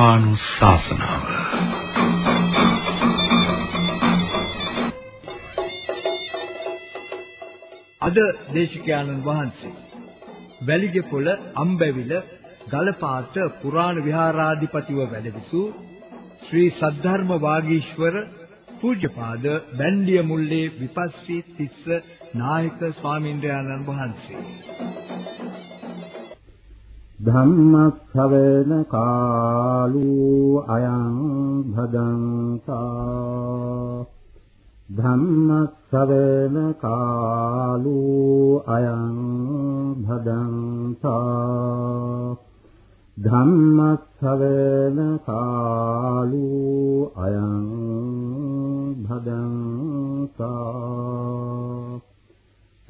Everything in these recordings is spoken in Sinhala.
ධර්මානුශාසනාව. අද දේශිකානන් වහන්සේ වැලිගෙපොළ අම්බැවිල ගලපාත පුරාණ විහාරාධිපතිව වැඩවිසූ ශ්‍රී සද්ධර්ම වාගීශවර පූජ්‍යපාද බැන්දිය මුල්ලේ විපස්සී තිස්ස නායක ස්වාමීන්ද්‍රයන්න් වහන්සේ. ධම්මස්සවේන කාලෝ අයං භදංසා ධම්මස්සවේන කාලෝ අයං භදංසා ධම්මස්සවේන කාලෝ අයං භදංසා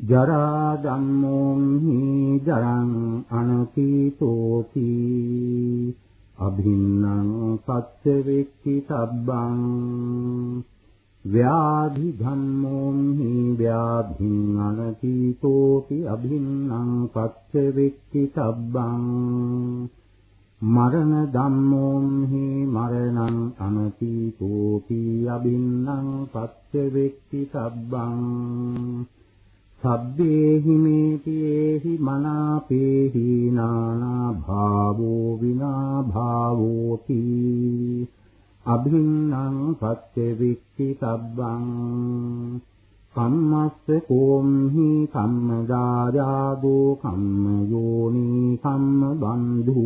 ජරා ධම්මෝහි ජරං අනතීතෝති අභින්නං පච්ච වෙක්ති සබ්බං ව්‍යාධි ධම්මෝහි ව්‍යාධින් අනතීතෝති අභින්නං පච්ච වෙක්ති සබ්බං මරණ ධම්මෝහි මරණං අනතීතෝති අභින්නං පච්ච වෙක්ති සබ්බං සබ්බේහි මේතේහි මනාපේහි නානා භාවෝ විනා භාවෝති අභින්නං පච්ච වික්ඛි සබ්බං කම්මස්ස කෝම්හි කම්මදායාදෝ කම්ම යෝනි කම්ම බන්ධු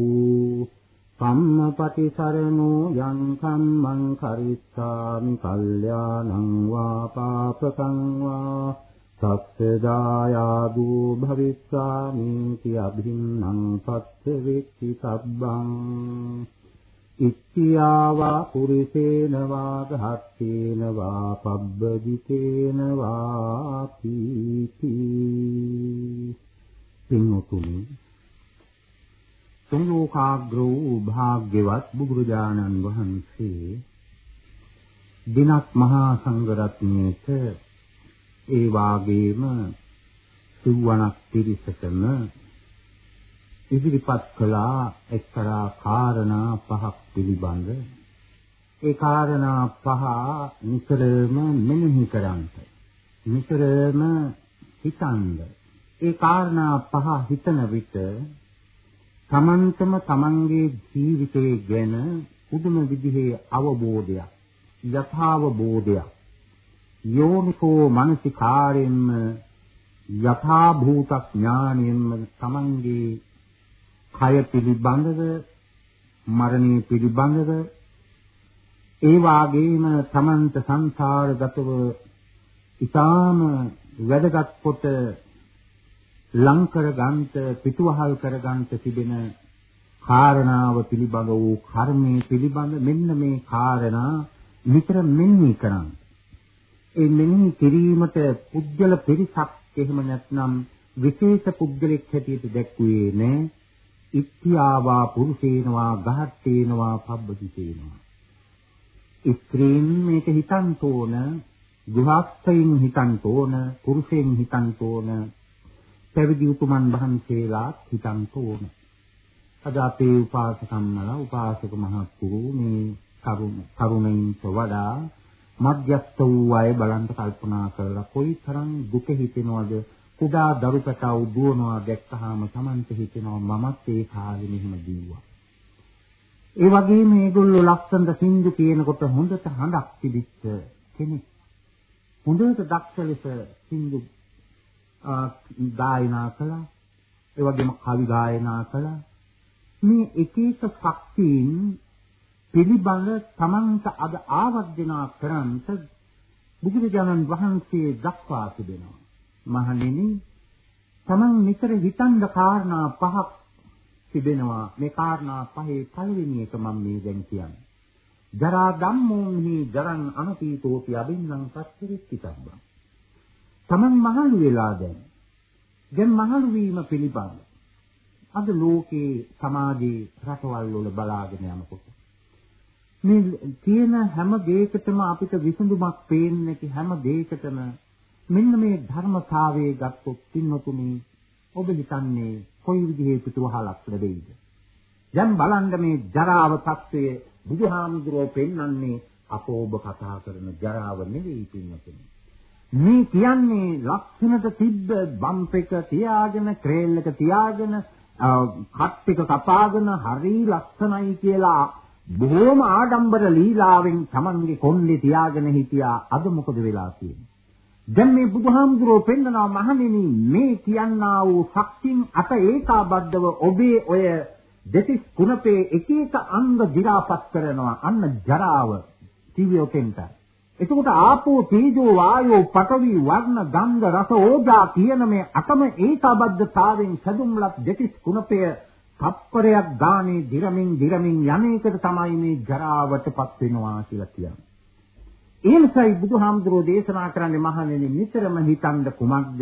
කම්මපටිසරණෝ යං කම්මං කරිස්සාමි කල්යාණං වා පාපකං වා සත්‍යදායාදු භවිස්සාමි ති අභින්නම් සත්‍ය වෙක්ති සබ්බං. ඉත්‍යාවා පුරිසේන වා ධත්තේන වා පබ්බදිතේන වා පීති පින්තුනි සෝලෝකාග්‍රෝ භාග්‍යවත් බුදුරජාණන් වහන්සේ දිනක් මහා සංඝරත්නයේට ඒ වාගේම සිව්වණක් පිරිසටම ඉදිරිපත් කළා එක්තරා කාරණා පහක් පිළිබඳ. ඒ කාරණා පහ නිතරම මෙනෙහි කරන්ට නිතරම හිතන්ද. ඒ කාරණා පහ හිතන විට තමන්තම තමන්ගේ ජීවිතය ගැන පුදුම විදිහේ අවබෝධයක් යථාවබෝධයක් යෝනිකෝ මනසිකාරයෙන්ම යථා භූත ඥාණයෙන්ම තමන්ගේ කය පිළිබඳව මරණය පිළිබඳව ඒ වාගේම තමන්ට සංසාරගතව ඊටාම වැදගත් කොට ලං කර ගන්නට පිටුවහල් කර ගන්නට තිබෙන කාරණාව පිළිබඳ වූ කර්මයේ පිළිබඳ මෙන්න මේ කාරණා නිතර මෙන්නි කරන්නේ. ඒ මෙනෙහි කිරීමට පුද්ගල පිරිසක් එහෙම නැත්නම් විශේෂ පුද්ගලෙක් හැටියට දැක්ුවේ නෑ. ඉත්‍යාවා පුරුෂේනවා ගහත්තේනවා පබ්බදිතේනවා. ස්ත්‍රීන් මේක හිතන්ත ඕන, ගෘහස්ථයින් හිතන්ත ඕන, පුරුෂයන් හිතන්ත ඕන, පැවිදි උතුමන් වහන්සේලාත් හිතන්ත ඕන. අද අපේ උපාසකම්මලා උපාසක මහත්තුරු මේ තරුණ තරුණයින්ට වඩා මධ්‍යස්ත වූ අය බලන්න කල්පනා කරලා කොයිතරම් දුක හිතෙනවද කුඩා දරු පැටව දුවනවා දැක්කහම Tamante හිතෙනවා මමත් ඒ කාලේ මෙහෙම දීුවා. ඒ වගේම මේගොල්ලෝ ලස්සනට සින්දු කියනකොට හොඳට හඬක් තිබිච්ච කෙනෙක්. හොඳට දක්ෂ ලෙස සින්දු ගායනා කළා. ඒ වගේම කවි ගායනා කළා. මේ එක එක ශක්තියින් පිළිබඳ තමන්ට අද ආවර්ජනා කරන්ට බුදුරජාණන් වහන්සේ දක්වා තිබෙනවා. මහණෙනි තමන් නිතර හිතන කාරණා පහක් තිබෙනවා. මේ කාරණා පහේ පළවෙනි එක මම මේ දැන් කියන්නේ. ජරා ධම්මෝහි ජරං අනපීතෝති අබින්නම් පච්චරිත්ති සබ්බං. තමන් මහලු වෙලා දැන්. දැන් මහලු වීම පිළිබඳ අද ලෝකේ සමාජයේ රටවල් වල බලාගෙන යනකොට මේ තියෙන හැම දෙයකටම අපිට විසඳුමක් පේන්නේ හැම දෙයකටම මෙන්න මේ ධර්මතාවයේ ගත්තොත් පින්නතුනි ඔබ හිතන්නේ කොයි විදිහේ පිටුවහලක් ලැබෙයිද දැන් බලන්න මේ ජරාව తත්වයේ බුදුහාමුදුරුවෝ පෙන්වන්නේ අප ඔබ කතා කරන ජරාව නෙවෙයි පින්නතුනි. මේ කියන්නේ ලක්ෂණට තිබ්බ බම්ප් එක තියාගෙන ක්‍රේල් එක තියාගෙන කට් එක කපාගෙන හරි ලස්සනයි කියලා බොහොම ආඩම්බර ලීලාවෙන් Tamange කොණ්ඩේ තියාගෙන හිටියා. අද මොකද වෙලා තියෙන්නේ? දැන් මේ බුදුහාමුදුරුවෝ පෙන්නනවා මහණෙනි මේ කියන්නා වූ ශක්තින් අත ඒකාබද්ධව ඔබේ ඔය දෙතිස් කුණපේ එක එක අංග දි รา පත් කරනවා. අන්න ජරාව. කිවියොතෙන්ට එතකොට ආපෝ තේජෝ වායෝ පඨවි වර්ණ ගන්ධ රස ඕජා කියන මේ අතම ඒකාබද්ධතාවෙන් සදුම්ලත් දෙතිස් කුණපය තප්පරයක් ගානේ දිරමින් දිරමින් යන්නේකට තමයි මේ ජරාවටපත් වෙනවා කියලා කියන්නේ. ඒ නිසායි බුදුහාමුදුරෝ දේශනා කරන්නේ මහණෙනි නිතරම හිතන්න කුමක්ද?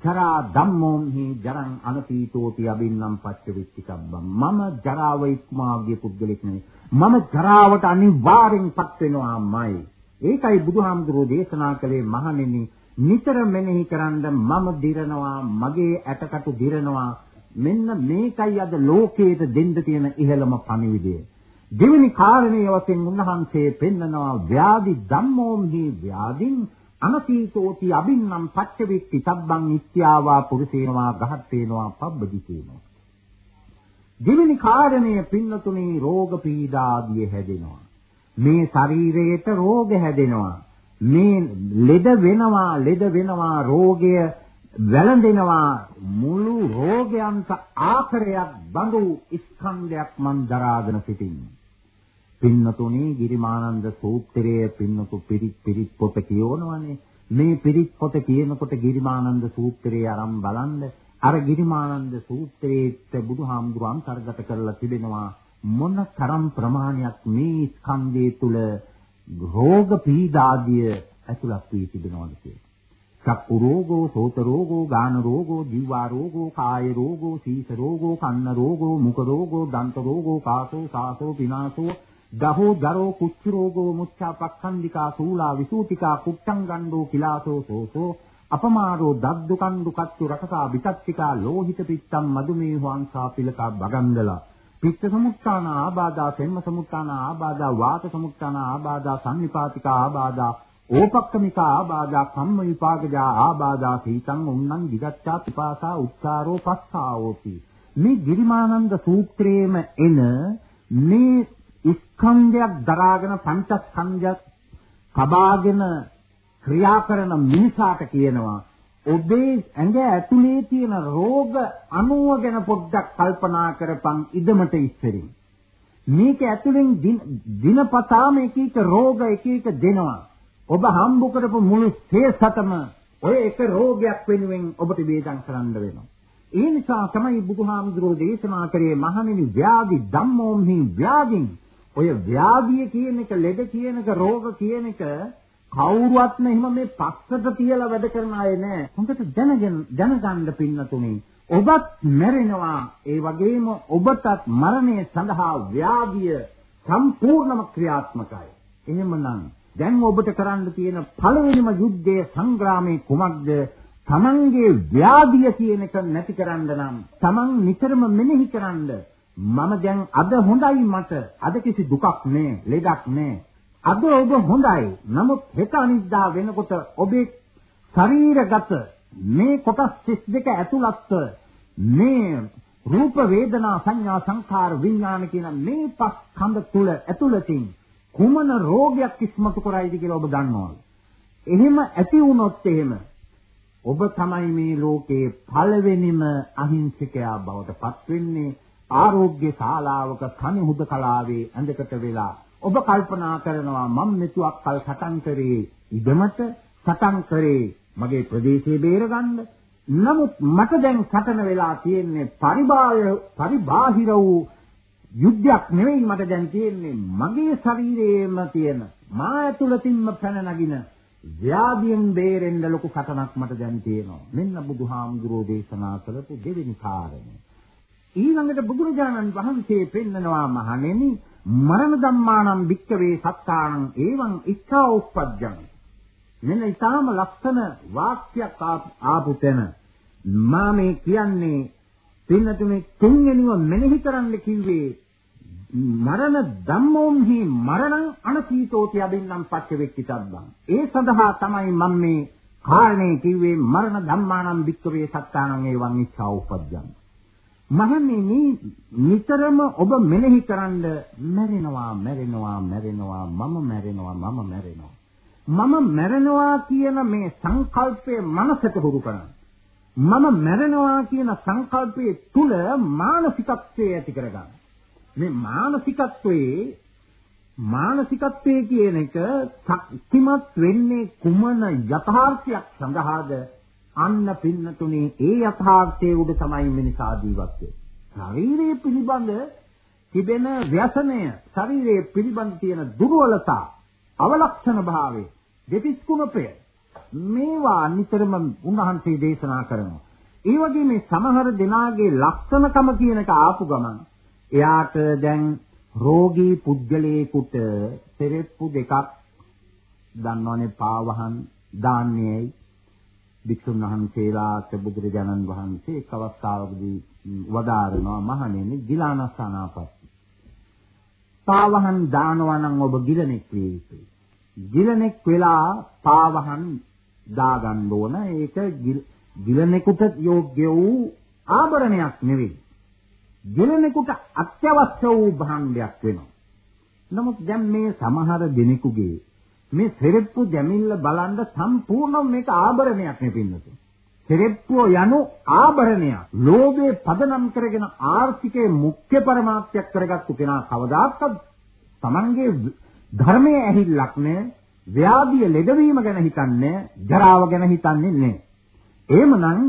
ජරා ධම්මෝහි ජරං අනපීතෝති අබින්නම් පච්චවිච්චකබ්බම් මම ජරාව ඉක්මාගේ පුද්ගලෙක් නෙවෙයි මම ජරාවට අනිවාර්යෙන්පත් වෙනවාමයි. ඒකයි බුදුහාමුදුරෝ දේශනා කළේ මහණෙනි. නිතර මෙනෙහි කරන්ද මම දිරනවා මගේ ඇටකටු දිරනවා. මෙන්න මේකයි අද ලෝකයට දෙන්න තියෙන ඉහළම පණිවිඩය. දෙවෙනි කාරණේ වශයෙන් උන්වහන්සේ පෙන්නනවා ව්‍යාධි ධම්මෝම්හි ව්‍යාධින් අනසීතෝති අබින්නම් පච්චවික්ති සබ්බං ඉත්‍යාවා පුරුසේනවා ගහත්තේනවා පබ්බදිතේනවා. දෙවෙනි කාරණය පින්නතුනේ රෝග පීඩා ආදී හැදෙනවා. මේ ශරීරයට රෝග හැදෙනවා. මේ ලෙඩ වෙනවා ලෙඩ වෙනවා රෝගය වැළඳෙනවා මුළු රෝගයන්ට ආකරයක් බඳු ස්කන්ධයක් මන් දරාගෙන සිටින්නේ. පින්නතුණී ගිරිමානන්ද සූත්‍රයේ පින්නතු පිරිත් පිරිත් පොත කියවනවානේ. මේ පිරිත් පොත කියනකොට ගිරිමානන්ද සූත්‍රයේ අරන් බලන්න අර ගිරිමානන්ද සූත්‍රයේත් බුදුහාමුදුරු අන්තර්ගත කරලා තිබෙනවා මොන තරම් ප්‍රමාණයක් මේ ස්කන්ධය තුල රෝග පීඩාදිය ඇතුළත් වී තිබෙනවද කියලා. චක්කු රෝගෝ, සෝත රෝගෝ, ගාන රෝගෝ, දිව්වා රෝගෝ, කාය රෝගෝ, සීස රෝගෝ, කන්න රෝගෝ, මුඛ රෝගෝ, දන්ත රෝගෝ, කාසෝ, සාසෝ, පිනාසෝ, දහෝ, දරෝ, කුච්ච රෝගෝ, මුච්ඡා පක්ඛන්දිකා, සූලා, විසූතිකා, කුට්ටං ගණ්ඩෝ, කිලාසෝ, සෝසෝ, අපමාරෝ, දද්දු කණ්ඩු කච්චු රකසා, විතත්තිකා, ලෝහිත පිත්තම්, මදුමේ වංශා පිලකා, බගන්දලා පිත්ත සමුත්තාන ආබාධා, සෙම්ම සමුත්තාන ආබාධා, වාත සමුත්තාන ආබාධා, සම්නිපාතිකා ආබාධා ඕපක්කමික ආබාධා කම්ම විපාකජා ආබාධා සීතං උන්නං විගච්ඡා පිපාසා උච්චාරෝ පස්සාවෝති. මේ ගිරිමානන්ද සූත්‍රයේම එන මේ ස්කන්ධයක් දරාගෙන පංචස්කන්ධයක් කබාගෙන ක්‍රියා කරන මිනිසාට කියනවා ඔබේ ඇඟ ඇතුලේ තියෙන රෝග අණුව ගැන පොඩ්ඩක් කල්පනා කරපන් ඉදමට ඉස්සරින්. මේක ඇතුලෙන් දිනපතාම එක එක රෝග එක එක දෙනවා. ඔබ හම්බ කරපු මුළු ශේෂතම ඔය එක රෝගයක් වෙනුවෙන් ඔබට වේදන් කරන්න වෙනවා. ඒ නිසා තමයි බුදුහාමුදුරෝ දේශනා කරේ මහණෙනි ව්‍යාධි ධම්මෝම්හි ව්‍යාධින් ඔය ව්‍යාධිය කියන එක ලෙඩ කියන එක රෝග කියන එක කවුරුවත්ම එහෙම මේ පස්සට තියලා වැඩ කරන අය නෑ. හොඳට දැනගෙන දැනගන්න පින්නතුනේ ඔබත් මැරෙනවා ඒ වගේම ඔබටත් මරණය සඳහා ව්‍යාධිය සම්පූර්ණම ක්‍රියාත්මකයි. එහෙමනම් දැන් ඔබට කරන්න තියෙන පළවෙනිම යුද්ධයේ සංග්‍රාමයේ කුමක්ද? තමන්ගේ ව්‍යාධිය කියන එක නැති කරන්න නම් තමන් නිතරම මෙනෙහි කරන්න. මම දැන් අද හොඳයි මට. අද කිසි දුකක් නෑ ලෙඩක් නෑ. අද ඔබ හොඳයි. නමුත් හෙට අනිද්දා වෙනකොට ඔබේ ශරීරගත මේ කොටස් 32 ඇතුළත්ව මේ රූප වේදනා සංඥා සංඛාර විඥාන කියන මේ පස් කඳ තුල ඇතුළතින් කුමන රෝගයක් ඉස්මතු කරයිද කියලා ඔබ දන්නවද? එහෙම ඇති වුණොත් එහෙම ඔබ තමයි මේ ලෝකේ පළවෙනිම අහිංසකයා බවට පත් වෙන්නේ ආරෝග්‍ය ශාලාවක කණ හුදකලාවේ ඇඳකට වෙලා ඔබ කල්පනා කරනවා මම මෙතුවක් කල් සටන් කරේ ඉදමට සටන් කරේ මගේ ප්‍රදේශයේ බේරගන්න නමුත් මට දැන් සටන වෙලා තියෙන්නේ පරිබාහිර පරිබාහිර වූ යුද්ධයක් නෙවෙයි මට දැන් තියෙන්නේ මගේ ශරීරයේම තියෙන මා ඇතුළතින්ම පැන නගින ව්‍යාධියෙන් බේරෙන්න ලොකු සටනක් මට දැන් තියෙනවා. මෙන්න බුදුහාමුදුරෝ දේශනා කරපු දෙවෙනි කාරණය. ඊළඟට බුදුරජාණන් වහන්සේ පෙන්නනවා මහණෙනි මරණ ධම්මානම් වික්කවේ සත්තානං එවං ඉච්ඡා උප්පජ්ජං මෙන්න ඊටාම ලක්ෂණ වාක්‍යයක් ආපු තැන මා මේ කියන්නේ පින්නතුනේ තුන්වෙනිව මෙනෙහි කරන්න කිව්වේ මරණ ධම්මෝම්හි මරණං අනසීතෝති අබින්නම් පච්ච වෙක්කිතබ්බං ඒ සඳහා තමයි මම මේ කාරණේ කිව්වේ මරණ ධම්මානම් වික්කවේ සත්තානං එවං ඉච්ඡා උපජ්ජං මහණෙනි නිතරම ඔබ මෙනෙහි කරන්න මැරෙනවා මැරෙනවා මැරෙනවා මම මැරෙනවා මම මැරෙනවා මම මැරෙනවා කියන මේ සංකල්පය මනසට හුරු කරන්න. මම මැරෙනවා කියන සංකල්පයේ තුල මානසිකත්වයේ ඇති කරගන්න. මේ මානසිකත්වයේ මානසිකත්වයේ කියන එක ශක්තිමත් වෙන්නේ කුමන යථාර්ථයක් සඳහාද? අන්න පින්නතුනේ ඒ යථාර්ථයේ උඩ තමයි මිනිසා ජීවත් වෙන්නේ. ශරීරයේ පිළිබඳ තිබෙන ව්‍යසනය, ශරීරයේ පිළිබඳ තියෙන දුර්වලතා අවලක්ෂණ භාවය දෙතිස් කුණපය මේවා නිතරම උන්වහන්සේ දේශනා කරනවා. ඒ වගේ මේ සමහර දෙනාගේ ලක්ෂණකම කියන එක ආපු ගමන් එයාට දැන් රෝගී පුද්ගලයෙකුට තෙරෙප්පු දෙකක් දන්නවනේ පාවහන් දාන්නේයි වික්ෂුන් වහන්සේලාට බුදුරජාණන් වහන්සේ එක් අවස්ථාවකදී වදාරනවා මහණෙනි ගිලානස්සනාපස්ති. පාවහන් දානවා නම් ඔබ ගිලනෙක් විය යුතුයි. ගිලනෙක් වෙලා පාවහන් දාගන්න ඕන. ඒක ගිලනෙකුට යෝග්‍ය වූ ආභරණයක් නෙවෙයි. ගිලනෙකුට අත්‍යවශ්‍ය වූ භාණ්ඩයක් වෙනවා. නමුත් දැන් මේ සමහර දිනෙකුගේ මේ සෙරෙප්පු දැමිල්ල බලන්න සම්පූර්ණ මේක ආභරණයක් නෙපින්නතු. සෙරෙප්පුව යනු ආභරණයක්. ලෝභයේ පදනම් කරගෙන ආර්ථිකයේ මුඛ්‍ය පරමාර්ථයක් කරගත්තු කෙනා කවදාකවත් Tamange ධර්මයේ ඇහිල්ලක් නැහැ. ව්‍යාධිය ලෙඩවීම ගැන හිතන්නේ, ජරාව ගැන හිතන්නේ නැහැ. එහෙමනම්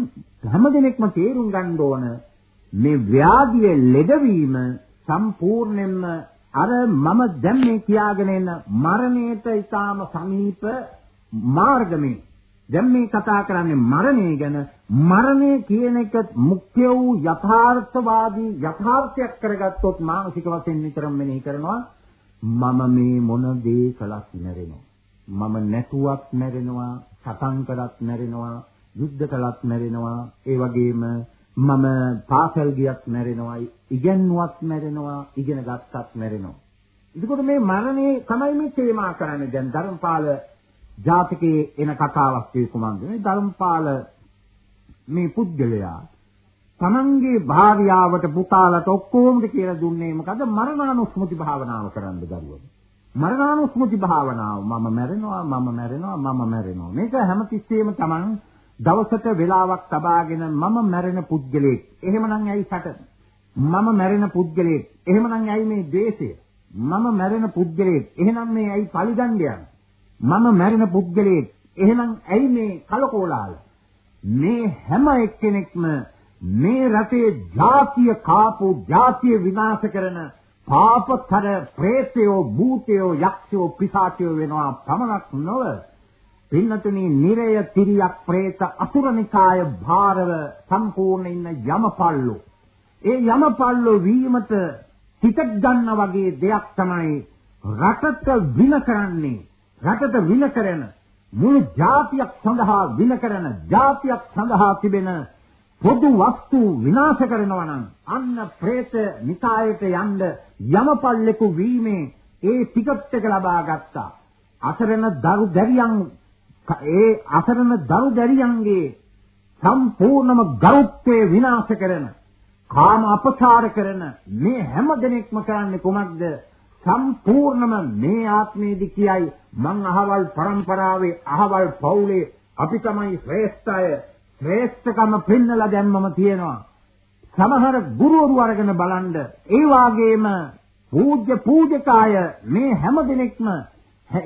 හැමදෙනෙක්ම තේරුම් ගන්න ඕන මේ ව්‍යාධිය ලෙඩවීම සම්පූර්ණයෙන්ම අර මම දැන් මේ කියාගෙන එන මරණයට ඊටාම සමීප මාර්ගමේ දැන් මේ කතා කරන්නේ මරණය ගැන මරණය කියන එක මුඛ්‍ය වූ යථාර්ථවාදී යථාර්ථයක් කරගත්තොත් මානසික වශයෙන් නිතරම මෙනෙහි කරනවා මම මේ මොන දේ කළත් මැරෙනවා. මම නැතුවත් මැරෙනවා, සතන් කළත් මැරෙනවා, යුද්ධ කළත් මැරෙනවා. ඒ වගේම මම පාසල් ගියත් මැරෙනවා, ඉගෙනුවත් මැරෙනවා, ඉගෙන ගත්තත් මැරෙනවා. එතකොට මේ මරණය තමයි මේ තේමා කරන්නේ. දැන් ධර්මපාල ජාතකයේ එන කතාවක් කිය කුමක්ද? මේ ධර්මපාල මේ පුද්ගලයා තමන්ගේ භාර්යාවට පුතාලට ඔක්කොමද කියලා දුන්නේ මොකද මරණානුස්මෘති භාවනාව කරන්න දරුවෝ. මරණානුස්මෘති භාවනාව මම මැරෙනවා මම මැරෙනවා මම මැරෙනවා. මේක හැමතිස්සෙම තමන් දවසට වෙලාවක් තබාගෙන මම මැරෙන පුද්ගලෙක්. එහෙමනම් ඇයි සැට? මම මැරෙන පුද්ගලෙක්. එහෙමනම් ඇයි මේ ද්වේෂය? මම මැරෙන පුද්ගලෙක්. එහෙනම් මේ ඇයි පරිදණ්ඩයන්? මම මැරෙන පුද්ගලෙක්. එහෙනම් ඇයි මේ කලකෝලාල? මේ හැම එක්කෙනෙක්ම මේ රටේ ජාතිය කාපු ජාතිය විනාශ කරන පාපතර ප්‍රේතයෝ භූතයෝ යක්ෂයෝ පිසාචයෝ වෙනවා පමණක් නොව පින්නතුනේ නිරය තිරියක් പ്രേත අසුරනිකාය භාරව සම්පූර්ණ ඉන්න යමපල්ලෝ. ඒ යමපල්ලෝ වීමට හිතක් ගන්න වගේ දෙයක් තමයි රටට වින කරන්නේ. රටට වින කරන මුළු ජාතියක් සඳහා වින කරන ජාතියක් සඳහා තිබෙන පොදු වස්තු විනාශ කරනවා නම් අන්න പ്രേත නිකායට යන්න යමපල්ලෙකු වීමේ ඒ ටිකට් එක ලබා ගත්තා. අසරණ දරු දැරියන් ඒ අසරණ දරු දැරියන්ගේ සම්පූර්ණම ගරුත්වය විනාශ කරන කාම අපචාර කරන මේ හැම දෙනෙක්ම කරන්නේ කුමක්ද? සම්පූර්ණම මේ ආත්මයේදී කියයි මං අහවල් પરම්පරාවේ අහවල් පවුලේ අපි තමයි ශ්‍රේෂ්ඨය ශ්‍රේෂ්ඨකම පෙන්නලා දැම්මම තියෙනවා. සමහර ගුරුවරු අරගෙන බලන්න ඒ වාගේම පූජ්‍ය පූජකාය මේ හැම දිනෙකම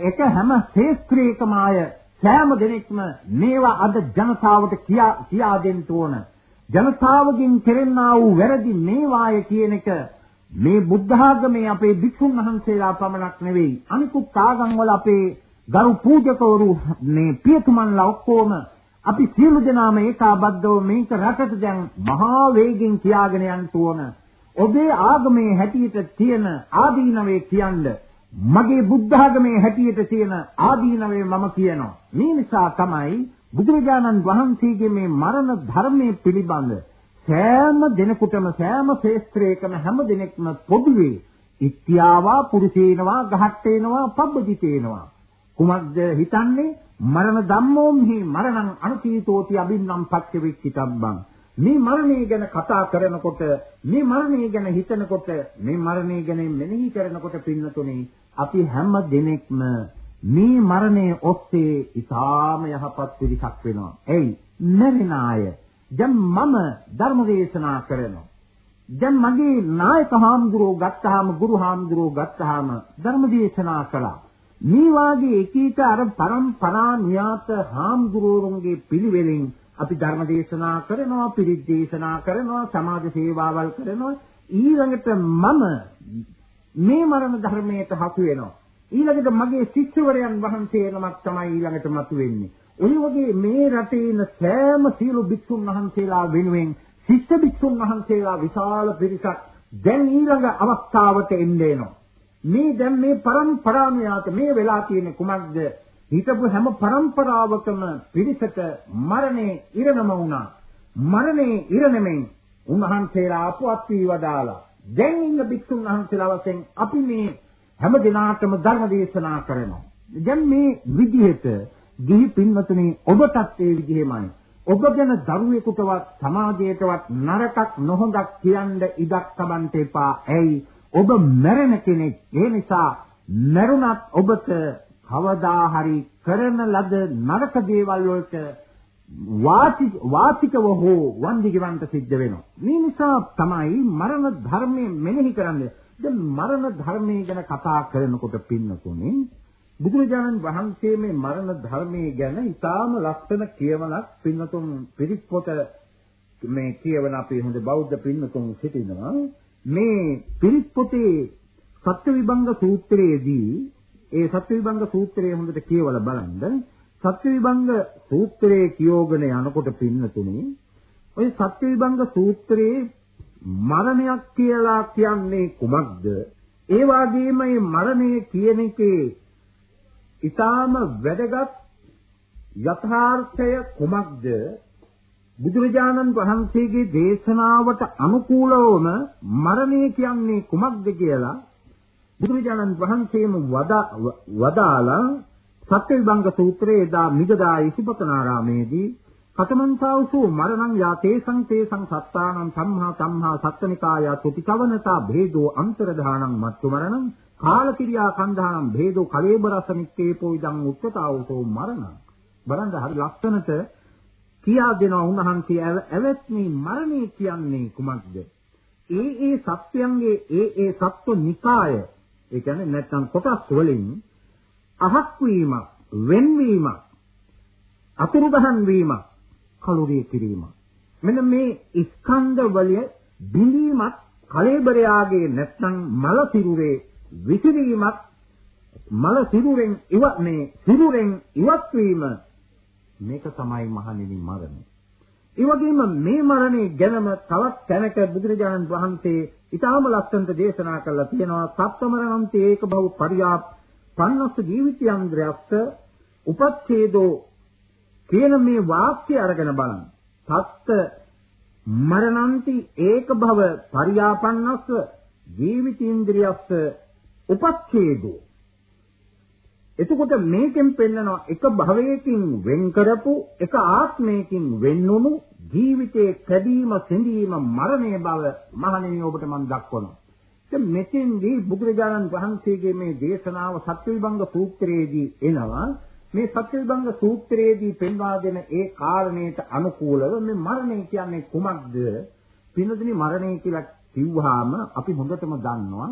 එක හැම ශේස්ත්‍රීකම ආය සෑම දිනෙකම මේවා අද ජනතාවට කියා කියා දෙන්න ඕන. ජනතාවකින් කෙරෙන්නා වූ වැරදි මේවාය කියන එක මේ බුද්ධ ආගමේ අපේ භික්ෂුන් වහන්සේලා පමණක් නෙවෙයි අනිකුත් ආගම් වල අපේ ගරු පූජකවරු මේ පියතුමන්ලා ඔක්කොම අපි සියලු දෙනාම ඒකාබද්ධව මේක රටට දැන් මහා වේගෙන් කියාගෙන යන්න ඕන. ඔබේ ආගමේ හැටියට තියෙන ආදීනවේ කියන්න මගේ බුද්ධ ආගමේ හැටියට තියෙන ආදීනවේ මම කියනවා. මේ නිසා තමයි බුදුරජාණන් වහන්සේගේ මේ මරණ ධර්මයේ පිළිබඳ සෑම දිනකටම සෑම ශේස්ත්‍රයකම හැම දිනෙකම පොදුවේ ඉත්‍යාවා පුරුෂේනවා ගහට්ටේනවා පබ්බජිතේනවා. කුමක්ද හිතන්නේ? මරණ ධම්මෝම්හි මරණං අනුචීතෝති අබින්නම් පච්චවික්කිතබ්බං මේ මරණය ගැන කතා කරනකොට මේ මරණය ගැන හිතනකොට මේ මරණය ගැන මෙනෙහි කරනකොට පින්නතුනේ අපි හැම දිනෙකම මේ මරණය ඔස්සේ ඊටාම යහපත් පිළිසක් වෙනවා. එයි මරණ අය දැන් මම ධර්ම දේශනා කරනවා. දැන් මගේ නායක හාමුදුරුවෝ ගත්තාම ගුරු හාමුදුරුවෝ ගත්තාම ධර්ම දේශනා කළා. මේ වාගේ එක එක අර પરම්පරා න්‍යාත හාමුදුරුවන්ගේ පිළිවෙලින් අපි ධර්ම දේශනා කරනවා පිරිත් දේශනා කරනවා සමාජ සේවාවල් කරනවා ඊළඟට මම මේ මරණ ධර්මයට හසු වෙනවා. ඊළඟට මගේ ශිෂ්‍යවරයන් වහන්සේ නමක් තමයි ඊළඟට මතුවෙන්නේ. ඔය වගේ මේ රටේන සෑම සීල භික්ෂුන් වහන්සේලා වෙනුවෙන් ශිෂ්‍ය භික්ෂුන් වහන්සේලා විශාල පිරිසක් දැන් ඊළඟ අවස්ථාවට එන්නේ මේ දැන් මේ પરම්පරාව මේ වෙලා තියෙන කුමක්ද? හිතපු හැම પરම්පරාවකම පිරිසට මරණේ ඉරණම වුණා. මරණේ ඉරණමෙන් උන්වහන්සේලා අපවත් වී වදාලා දැන් ඉන්න භික්ෂුන් වහන්සේලා වශයෙන් අපි මේ හැම දිනාටම ධර්ම දේශනා කරනවා දැන් මේ විදිහට ගිහි පින්වතුනි ඔබටත් ඒ විදිහමයි ඔබ ගැන දරුවෙකුටවත් සමාජයටවත් නරකක් නොහොඳක් කියන්න ඉඩක් තබන්න එපා. ඇයි? ඔබ මැරෙන කෙනෙක්. ඒ නිසා මැරුණත් ඔබට කවදා හරි කරන ලද නරක දේවල් වලට වාචික වාචිකව හෝ වන්දි ගෙවන්න සිද්ධ වෙනවා. මේ නිසා තමයි මරණ ධර්මයේ මෙනෙහි කරන්නේ. දැන් මරණ ධර්මයේ ගැන කතා කරනකොට පින්නතුනේ බුදුරජාණන් වහන්සේ මේ මරණ ධර්මයේ ගැන ඊටාම ලස්සන කියවනක් පින්නතුන් පිරිත් පොත මේ කියවන අපේ හොඳ බෞද්ධ පින්නතුන් සිටිනවා. මේ පිරිත් පොතේ සත්‍ය විභංග සූත්‍රයේදී ඒ සත්‍ය විභංග සූත්‍රය හොඳට කියවලා බලන්න සත්‍ය විභංග සූත්‍රයේ කියෝගෙන යනකොට පින්නතුනේ ඔය සත්‍ය විභංග සූත්‍රයේ මරණයක් කියලා කියන්නේ කුමක්ද? ඒ වගේම මේ මරණය කියන එකේ ඊටාම වැදගත් යථාර්ථය කුමක්ද? බුදුරජාණන් වහන්සේගේ දේශනාවට අනුකූලවම මරණය කියන්නේ කුමක්ද කියලා බුදුරජාණන් වහන්සේම වදාලා සත්‍ය විභංග සූත්‍රයේ එදා මිගදා ඉසිපතනාරාමේදී කතමන්තාවසු මරණං යා තේසං තේසං සත්තානං සම්හා සම්හා සත්තනිකායා තුතිකවනතා භේදෝ අන්තරධානං මත්තු මරණං කාලකිරියා කන්ධානම් භේදෝ කලේබරස නික්කේපෝ ඉදං උත්තතාවසෝ මරණං බලන්න හරි ලස්සනට කියා දෙනවා උන්වහන්සේ ඇවැත්නි මරණය කියන්නේ කුමක්ද? ඒ ඒ සත්‍යයන්ගේ ඒ ඒ සත්ව නිකාය ඒ කියන්නේ නැත්නම් කොටස් වලින් අහක් වීමක්, වෙන්වීමක්, අතුරුදහන් වීමක්, කලුරිය කිරීමක්. මෙන්න මේ ස්කන්ධ වලිය බිඳීමක් කලෙබරයාගේ නැත්නම් මල සිරුරේ විසිරීමක් මල සිරුරෙන් ඉව මේ සිරුරෙන් ඉවත් වීම මේක තමයි මහණෙනි මරණය. ඒ වගේම මේ මරණය ගැනම තවත් තැනක බුදුරජාණන් වහන්සේ ඊටාම ලස්සනට දේශනා කළා තියෙනවා සප්තමරණන්ති ඒක බහු පරියාප් පන්නස්ස ජීවිතයන්ද්‍රයස්ස උපච්ඡේදෝ කියන මේ වාක්‍ය අරගෙන බලන්න. සත්ත මරණන්ති ඒක භව පරියාපන්නස්ස ජීවිතේන්ද්‍රියස්ස උපච්ඡේදෝ එතකොට මේකෙන් පෙන්නනවා එක භවයකින් වෙන් කරපු එක ආත්මයකින් වෙන්වුණු ජීවිතයේ කැදීම සිඳීම මරණය බව මහණෙනි ඔබට මම දක්වනවා. දැන් මෙතෙන්දී බුදුරජාණන් වහන්සේගේ මේ දේශනාව සත්‍යවිභංග සූත්‍රයේදී එනවා මේ සත්‍යවිභංග සූත්‍රයේදී පෙන්වා දෙන ඒ කාරණයට අනුකූලව මේ මරණය කියන්නේ කුමක්ද? පින්නදිනි මරණය කියලා කිව්වහම අපි හොඳටම දන්නවා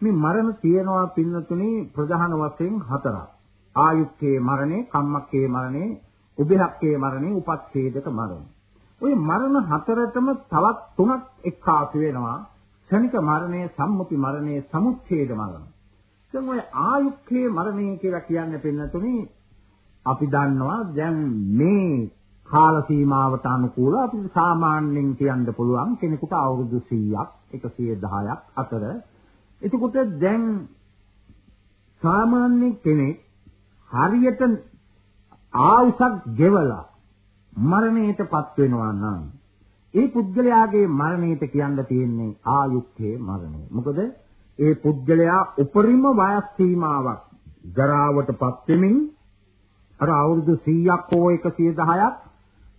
මේ මරණ තියෙනවා පින්නතුනේ ප්‍රධාන වශයෙන් හතරක්. ආයුක්කේ මරණේ, කම්මක්කේ මරණේ, උභයක්කේ මරණේ, උපච්ඡේදක මරණේ. ওই මරණ හතරටම තවත් තුනක් එක්කාසු වෙනවා. ක්ෂණික මරණය, සම්මුති මරණය, සමුච්ඡේද මරණය. දැන් ඔය ආයුක්ඛේ මරණය කියලා කියන්නේ පින්නතුනේ අපි දන්නවා දැන් මේ කාල සීමාවට අනුකූල අපිට සාමාන්‍යයෙන් කියන්න පුළුවන් කෙනෙකුට අවුරුදු 100ක් 110ක් අතර එතකොට දැන් සාමාන්‍ය කෙනෙක් හරියට ආයුෂක් ගෙවලා මරණයටපත් වෙනවා නම් ඒ පුද්ගලයාගේ මරණයට කියන්න තියෙන්නේ ආයුක්ඛේ මරණය. මොකද ඒ පුද්ගලයා උපරිම වයස් සීමාවක් ජරාවටපත් වෙමින් අර අවුරුදු 100ක් හෝ 110ක්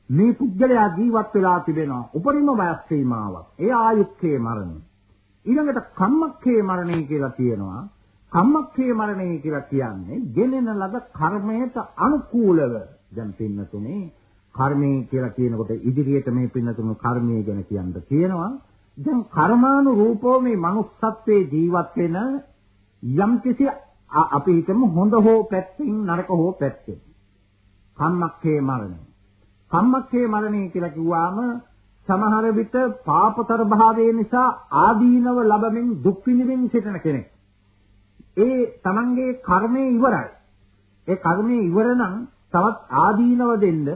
මේ පුද්ගලයා ජීවත් වෙලා තිබෙනවා උපරිම වයස් සීමාවක්. ඒ ආයුක්ඛේ මරණය. ඊළඟට කම්මක්ඛේ මරණය කියලා කියනවා. කම්මක්ඛේ මරණය කියලා කියන්නේ ගෙනෙන ලද කර්මයට අනුකූලව දැන් පින්නතුනේ කර්මය කියලා කියනකොට ඉදිරියට මේ පින්නතුණු කර්මය ගැන කියන්න තියෙනවා. දැන් කර්මානුරූපව මේ manussත්වයේ ජීවත් වෙන යම්කිසි අපි හිතමු හොඳ හෝ පැත්තෙන් නරක හෝ පැත්තෙන් කම්මක්ඛේ මරණය. කම්මක්ඛේ මරණය කියලා කිව්වාම සමහර විට පාපතර භාවය නිසා ආදීනව ලැබමින් දුක් විඳින්න සිටින කෙනෙක්. ඒ තමන්ගේ කර්මය ඉවරයි. ඒ කර්මය ඉවර නම් තවත් ආදීනව දෙන්න,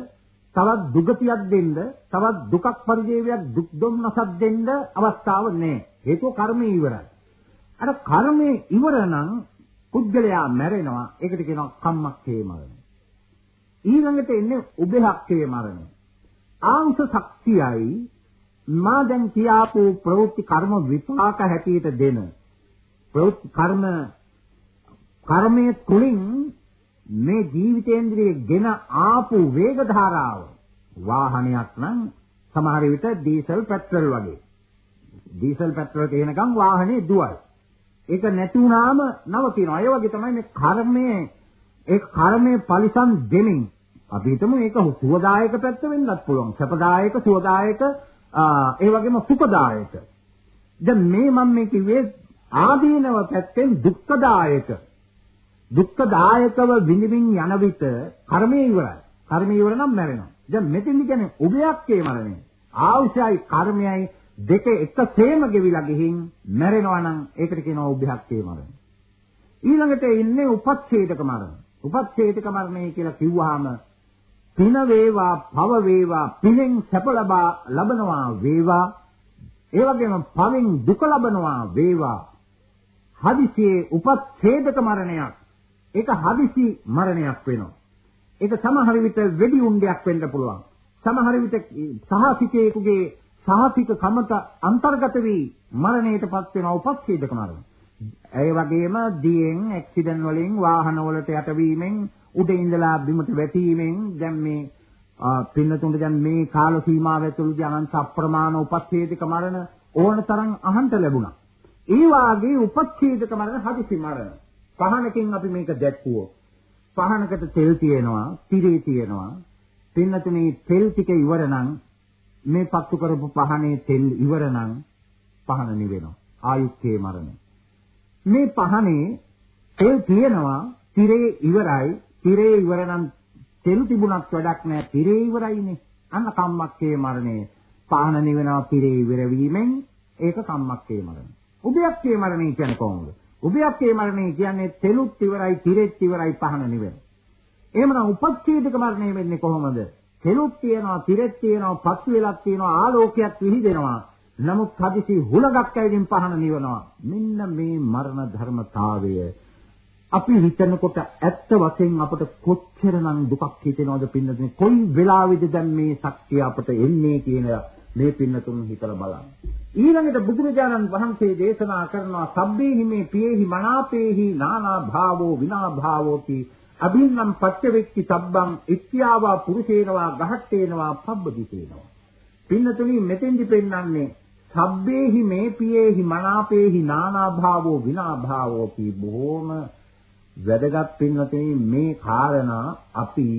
තවත් දුගතියක් දෙන්න, තවත් දුකක් පරිදේවයක් දුක් දුම්නසක් දෙන්න අවස්ථාව නැහැ. හේතුව කර්මය ඉවරයි. අර කර්මය ඉවර නම් පුද්ගලයා මැරෙනවා. ඒකට කියනවා කම්මක්ඛේ මරණය. ඊළඟට එන්නේ උබෙහක්ඛේ මරණය. ආංශ ශක්තියයි මා දැන් කියාපු ප්‍රවෘත්ති කර්ම විපාක හැටියට දෙන ප්‍රවෘත්ති කර්ම කර්මයේ තුලින් මේ ජීවිතේන්ද්‍රයේ ගෙන ආපු වේග ධාරාව වාහනයක් නම් සමහර විට ඩීසල් පෙට්‍රල් වගේ. ඩීසල් පෙට්‍රල් තේනකම් වාහනේ දුවයි ඒක නැති වුණාම නවතිනවා ඒ වගේ තමයි මේ කර්මයේ. ඒ කර්මයේ පරිසම් දෙමින් අපි හිතමු ඒක සුවදායක පැත්ත වෙන්නත් පුළුවන්. සැපදායක සුවදායක ඒ වගේම සුඛදායක. දැන් මේ මම මේ කිව්වේ ආදීනව පැත්තෙන් දුක්ඛදායක. දුක්ඛදායකව විඳින්න යන විට කර්මය ඉවරයි. කර්මය ඉවර නම් මැරෙනවා. දැන් මෙතෙන්දි කියන්නේ උභයක්කේ මරණය. ආවශ්‍යයි කර්මයයි දෙක එකසේම ගෙවිලා ගිහින් මැරෙනවා නම් ඒකට කියනවා උභයක්කේ මරණය. ඊළඟට ඉන්නේ උපච්ඡේදක මරණය. උපච්ඡේදක මරණය කියලා කිව්වහම පින වේවා භව වේවා පිනෙන් සැප ලබා ලබනවා වේවා ඒ වගේම පවෙන් දුක ලබනවා වේවා හදිසියේ උපච්ඡේදක මරණයක් ඒක හදිසි මරණයක් වෙනවා. ඒක සමහර විට වෙඩි උණ්ඩයක් වෙන්න පුළුවන්. සමහර විට සහසිතේකුගේ සාහික කමත අන්තර්ගත වී මරණයටපත් වෙන උපච්ඡේදක මරණ. ඒ වගේම දියෙන් ඇක්සිඩන්ට් වලින් වාහන වලට යටවීමෙන් උඩ ඉඳලා බිමට වැටීමෙන් දැන් මේ පින්නතුන්ට දැන් මේ කාල සීමාව ඇතුළතදී අනන්ත අප්‍රමාණ උපච්ඡේදක මරණ ඕන තරම් අහන්න ලැබුණා. ඒ වාගේ උපච්ඡේදක මරණ හදිසි මරණ. පහනකින් අපි මේක දැක්කුවෝ. පහනකට තෙල් තියෙනවා, තිරේ තියෙනවා. පින්නතුනේ තෙල් ටික ඉවර නම් මේ පත්තු කරපු පහනේ තෙල් ඉවර නම් පහන නිවෙනවා. ආයුක්කේ මරණය. මේ පහනේ තෙල් තියෙනවා, තිරේ ඉවරයි. තිරේ ඉවර නම් තෙල් තිබුණත් වැඩක් නැහැ. තිරේ ඉවරයිනේ. අන්න කම්මක්කේ මරණය. පහන නිවෙනවා තිරේ ඉවර වීමෙන් ඒක කම්මක්කේ මරණය. උභයක්කේ මරණය කියන්නේ කොහොමද? උභයක්කේ මරණය කියන්නේ තෙලුත් ඉවරයි, තිරෙත් ඉවරයි පහන නිවෙන. එහෙමනම් උපච්ඡේදක මරණය වෙන්නේ කොහොමද? තෙලුත් තියෙනවා, තිරෙත් තියෙනවා, පස් වේලක් තියෙනවා, ආලෝකයක් විහිදෙනවා. නමුත් හදිසි හුලඟක් ඇවිදින් පහන නිවනවා. මෙන්න මේ මරණ ධර්මතාවය අපි හිතනකොට ඇත්ත වශයෙන් අපට කොච්චරනම් දුකක් හිතෙනවද පින්නතුනේ කොයි වෙලාවෙද දැන් මේ ශක්තිය අපට එන්නේ කියන මේ පින්නතුන් හිතලා බලන්න. ඊළඟට බුදුරජාණන් වහන්සේ දේශනා කරනවා සබ්බේහි මේ පියේහි මනාපේහි නානා භාවෝ විනා භාවෝති අභින්නම් පච්චවෙක්ති සබ්බං ඉත්‍යාවා පුරුෂේනවා ගහට්ටේනවා පබ්බදිසේනවා. පින්නතුනි මෙතෙන්දි පෙන්වන්නේ සබ්බේහි මේ පියේහි මනාපේහි නානා භාවෝ විනා භාවෝති බොහොම වැදගත් පින්නතුනි මේ කාරණා අපි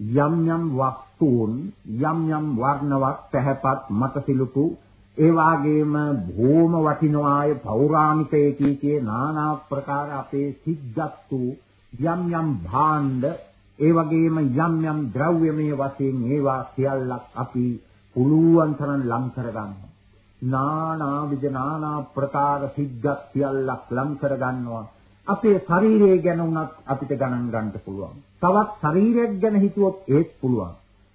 යම් යම් වස්තුන් යම් යම් වර්ණවත් පැහැපත් මතසිලුතු ඒ වාගේම භූම වටිනවාය පෞරාණිකයේ කී නානා ප්‍රකාර අපේ සිද්ධත්තු යම් යම් භාණ්ඩ ඒ වගේම යම් යම් ද්‍රව්‍යමය වශයෙන් ඒවා සියල්ලක් අපි පුළුවන් තරම් ලං කරගන්නවා නානා විද නානා ප්‍රකාර සිද්ධක් සියල්ලක් ලං කර ගන්නවා. අපේ ශරීරය ගැන උනත් අපිට ගණන් ගන්න පුළුවන්. තවත් ශරීරයක් ගැන හිතුවොත් ඒත් පුළුවන්.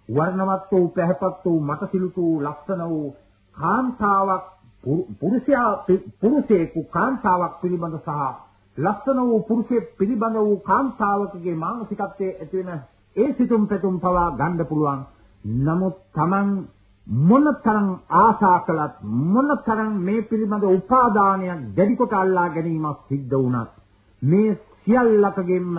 වර්ණවත් වූ පැහැපත් වූ මටසිලුතු වූ ලක්ෂණ වූ කාන්තාවක් පුරුෂයා පුරුෂයෙකු කාන්තාවක් පිළිබඳ සහ ලක්ෂණ වූ පුරුෂයෙක් පිළිබඳ වූ කාන්තාවකගේ මානසිකත්වයේ ඇති වෙන ඒ සිතුම් පැතුම් පවා ගන්න පුළුවන්. නමුත් Taman මොනතරම් ආශා කළත් මොනතරම් මේ පිළිබඳ උපාදානයක් දැඩි කොට අල්ලා ගැනීමක් සිද්ධ වුණත් මේ සියල්ලකගෙම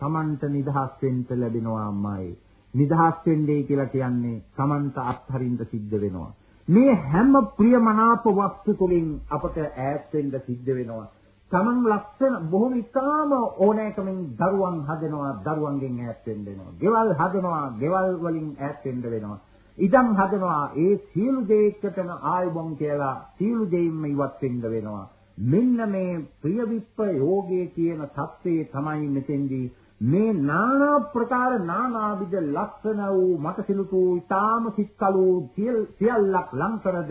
Tamanට නිදහස් වෙන්න ලැබෙනවාමයි. නිදහස් වෙන්නේ කියලා කියන්නේ Tamanට අත්හරින්න සිද්ධ වෙනවා. මේ හැම ප්‍රියමනාප වස්තු තුලින් අපට ඈත් වෙන්න සිද්ධ වෙනවා. තමන් ලක්ෂණ බොහොම ඉතාම ඕනෑකමින් දරුවන් හදනවා දරුවන්ගෙන් ඈත් වෙන්න වෙනවා. ගෙවල් හදනවා ගෙවල් වලින් ඈත් වෙන්න වෙනවා. ඉදන් හදනවා ඒ සියලු දෙයකටම ආයුබෝන් කියලා සියලු දෙයින්ම ඉවත් වෙන්න වෙනවා. මෙන්න මේ ප්‍රිය විප්ප යෝගයේ කියන தත්ත්වයේ තමයි මෙතෙන්දී මේ নানা ප්‍රකාර නානාවිද ලක්ෂණ වූ මතසිලුතු ඊටාම සිත්කලු සියල්ලක් ලංකරද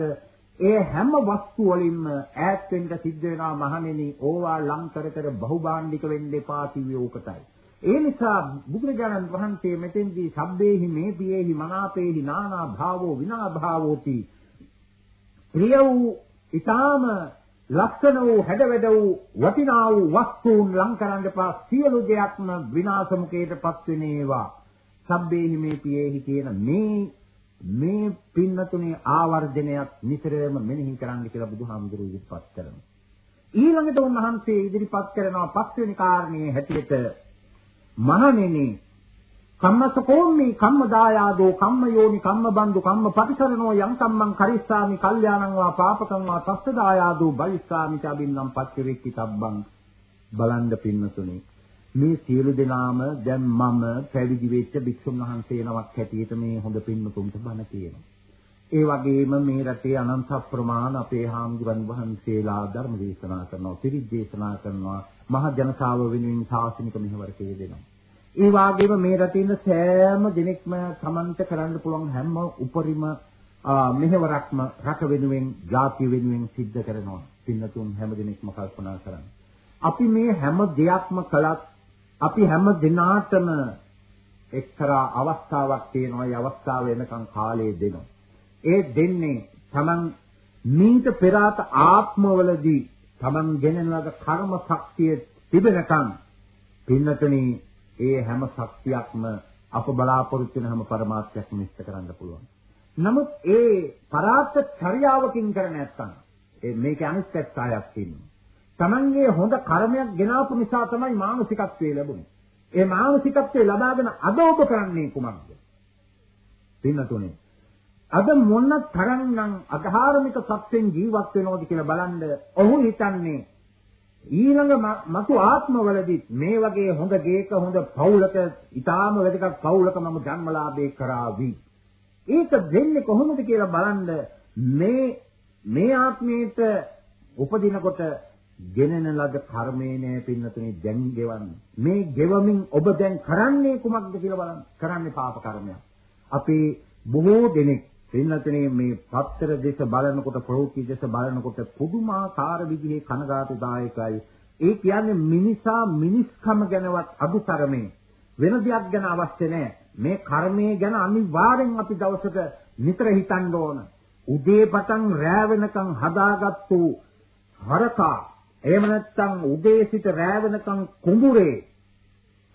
ඒ හැම වස්තු වලින්ම ඈත් වෙන්න සිද්ධ වෙනවා මහණෙනි ඕවා ලං කර කර බහුභාණ්ඩික වෙන්න එපා කිව්වේ ඕකටයි. ඒ නිසා බුදුරජාණන් වහන්සේ මෙතෙන්දී සබ්බේහි මේ පියේහි මනාපේහි නානා භාවෝ විනා භාවෝති. ප්‍රිය වූ ඊටාම ලක්ෂණ වූ හැඩවැඩ වූ වටිනා වූ වස්තුන් ලං කරන්න එපා සියලු දෙයක්ම විනාශ මුඛයටපත් වෙනේවා. සබ්බේහි මේ පියේහි කියන මේ මේ පින්නතුනේ ආවර්ජනයක් නිතරම මෙනෙහි කරන්න කියලා බුදුහාමුදුරුවෝ ඉදිරිපත් කරනවා. ඊළඟට උන්වහන්සේ ඉදිරිපත් කරනවා පස්වෙනි කාරණේ හැටියට මහණෙනි කම්මසකෝම්මි කම්මදායාදෝ කම්මයෝනි කම්මබන්දු කම්මපටිසරණෝ යං කම්මං කරිස්සාමි කල්යාණං වා පාපකං වා තස්සදායාදෝ බයිස්සාමි චබින්නම් පච්චවෙක්කි තබ්බං බලන්ද පින්නතුනේ මේ සියලු දෙනාම දැන් මම පැවිදි වෙච්ච භික්ෂුන් වහන්සේ නමක් හැටියට මේ හොඳ පින්තුන්ට බණ කියනවා. ඒ වගේම මේ රටේ අනන්ත ප්‍රමාණ අපේ හාමුදුරන් වහන්සේලා ධර්ම දේශනා කරනවා, පිරිත් දේශනා කරනවා, මහ ජනතාව වෙනුවෙන් ශාසනික මෙහෙවර දෙනවා. ඒ වගේම මේ රටේ ඉන්න සෑම දෙනෙක්ම Tamanta කරන්න පුළුවන් හැම උපරිම මෙහෙවරක්ම රට වෙනුවෙන්, ජාතිය වෙනුවෙන් සිද්ධ කරනවා. පින්නතුන් හැම දෙනෙක්ම කල්පනා කරන්න. අපි මේ හැම දෙයක්ම කළත් අපි හැම දිනාටම එක්තරා අවස්ථාවක් තියෙනවා. ඒ අවස්ථාව එනකන් කාලය දෙනවා. ඒ දෙන්නේ Taman මීට පෙර ආත්මවලදී Taman ගෙනෙන ලද කර්ම ශක්තිය තිබෙනකන් පින්නතනේ ඒ හැම ශක්තියක්ම අප බලාපොරොත්තු වෙන හැම પરමාර්ථයක්ම ඉෂ්ට කරන්න පුළුවන්. නමුත් ඒ පරාර්ථ චර්යාවකින් කර නැත්නම් ඒ මේකේ අනිත් පැත්තයක් තියෙනවා. Tamange හොඳ කර්මයක් ගෙනාපු නිසා තමයි මානසිකත්වයේ ලැබුණේ. ඒ මානසිකත්වයේ ලබාගෙන අද ඔබ කරන්නේ කුමක්ද? පින්නතුනේ. අද මොන තරම්නම් අධාර්මික සත්‍යෙන් ජීවත් වෙනවද කියලා බලන්න ඔහු හිතන්නේ ඊළඟ මතු ආත්මවලදී මේ වගේ හොඳ ගේක හොඳ පවුලක ඊටාම වැදගත් පවුලක මම ජන්මලාභේ කරાવી. ඒක වෙන්නේ කොහොමද කියලා බලන්න මේ මේ ආත්මයේට උපදිනකොට ගෙනෙන ලද කර්මේ නෑ පින්නතුනේ දැන් ගෙවන්නේ. මේ ගෙවමින් ඔබ දැන් කරන්නේ කුමක්ද කියලා බලන්න. කරන්නේ පාප කර්මයක්. අපේ බොහෝ දෙනෙක් පින්නතුනේ මේ පත්තර දෙස බලනකොට ප්‍රවෘත්ති දෙස බලනකොට පුදුමාකාර විදිහේ කනගාටුදායකයි. ඒ කියන්නේ මිනිසා මිනිස්කම ගැනවත් අදුතරමේ වෙන දෙයක් ගැන අවශ්‍ය නැහැ. මේ කර්මයේ ගැන අනිවාර්යෙන් අපි දවසක නිතර හිතන්න ඕන. උදේ පටන් රෑ වෙනකන් හදාගත්තු හරකා එහෙම නැත්නම් උදේ සිට රෑ වෙනකන් කුඹුරේ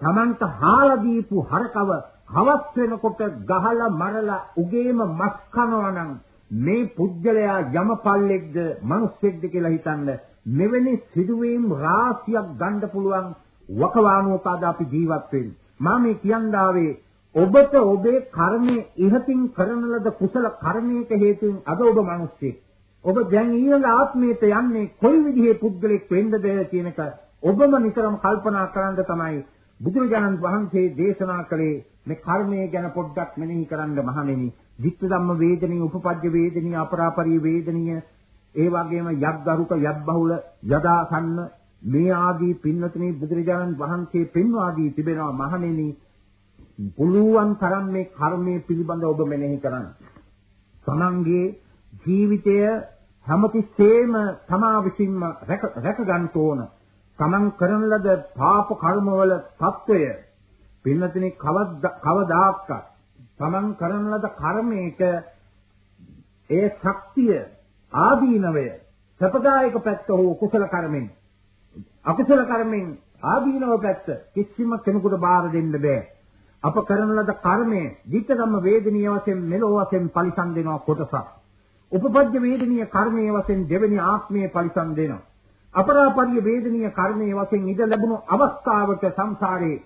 Tamanta හාලා දීපු හරකව හවස් වෙනකොට ගහලා මරලා උගේම මස් කනවා නම් මේ පුජ්‍යලයා යමපල්ලෙක්ද මිනිස්සෙක්ද කියලා හිතන්න මෙවැනි සිදුවීම් රාශියක් ගන්න පුළුවන් වකවානුවක අද අපි ජීවත් වෙන්නේ මම මේ කියන්දාවේ ඔබට ඔබේ කර්මයේ ඉහතින් කරන ලද කුසල කර්මයක හේතුවෙන් අද ඔබ මිනිස්සෙක්. ඔබ දැන් ඊළඟ ආත්මයට යන්නේ කොයි විදිහේ පුද්ගලෙක් වෙන්නද කියන එක ඔබම නිතරම කල්පනා කරන්න තමයි බුදුරජාණන් වහන්සේ දේශනා කළේ මේ කර්මය ගැන පොඩ්ඩක් මෙනෙහි කරන්න මහණෙනි. ධිට්ඨ ධම්ම වේදනීය, උපපජ්ජ වේදනීය, අපරාපරිය වේදනීය, ඒ වගේම යග්ගරුක, යබ්බහුල, යදාසන්න මේ ආදී පින්නතුනේ බුදුරජාණන් වහන්සේ පෙන්වාදී තිබෙනවා මහණෙනි. පුළුවන් තරම් මේ කර්මයේ පිළිබඳ ඔබ මෙනෙහි කරන්න. තමන්ගේ ජීවිතය හැමතිස්සෙම තමා විසින්ම රැක ගන්න ඕන. තමන් කරන ලද පාප කර්මවල తত্ত্বය පින්නතිනේ කවදාක්වත් තමන් කරන ලද කර්මයක ඒ ශක්තිය ආදීනවය සපදායක පැත්ත හෝ කුසල කර්මෙන්. අකුසල කර්මෙන් ආදීනව පැත්ත කිසිම කෙනෙකුට බාර දෙන්න බෑ. අප කරන ලද කර්මය විතරම වේදනීය වශයෙන් මෙලෝ වශයෙන් පරිසම් දෙනවා කොටසක්. උපපද්‍ය වේදනීය කර්මයේ වශයෙන් දෙවෙනි ආත්මයේ පරිසම් දෙනවා. අපරාපරිය වේදනීය කර්මයේ වශයෙන් ඉඳ ලැබුණු අවස්ථාවක සංසාරේ